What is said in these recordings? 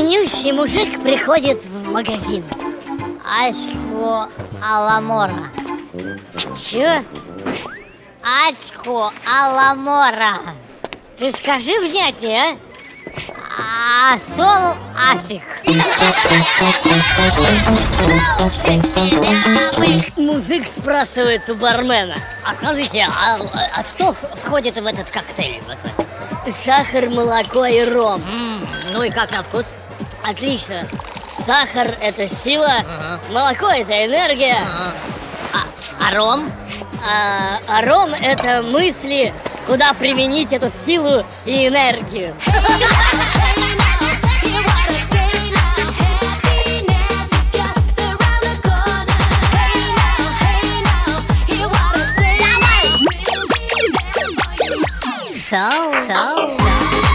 Нищий мужик приходит в магазин. Асько Аламора. Че? Асько Аламора. Ты скажи внятнее, а? А сол афиг. Музык спрашивает у бармена. А скажите, а, а что входит в этот коктейль? Вот в этот? Сахар, молоко и ром. М, ну и как на вкус? Отлично. Сахар – это сила, Ага. молоко – это энергия, А, а- а ром? а, а ром – это мысли, куда применить эту силу и энергию. Соу, соу. Реклама!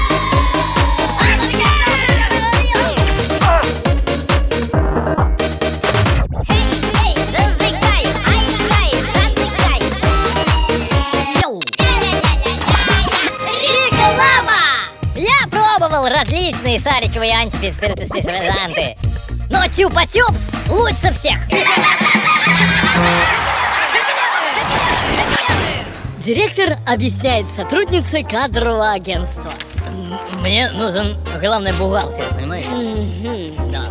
Пробовал различные сариковые антиперспиранты. Но тюпа-тюп лучше всех. Директор объясняет сотруднице кадрового агентства. Мне нужен главный бухгалтер, понимаете? Да.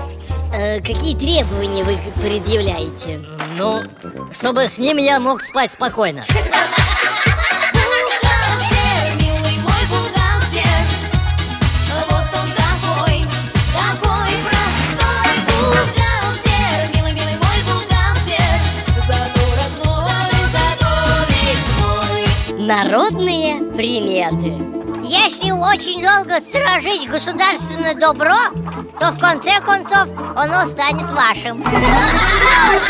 Э, какие требования вы предъявляете? Ну, чтобы с ним я мог спать спокойно. Народные приметы. Если очень долго сторожить государственное добро, то в конце концов оно станет вашим. Соус,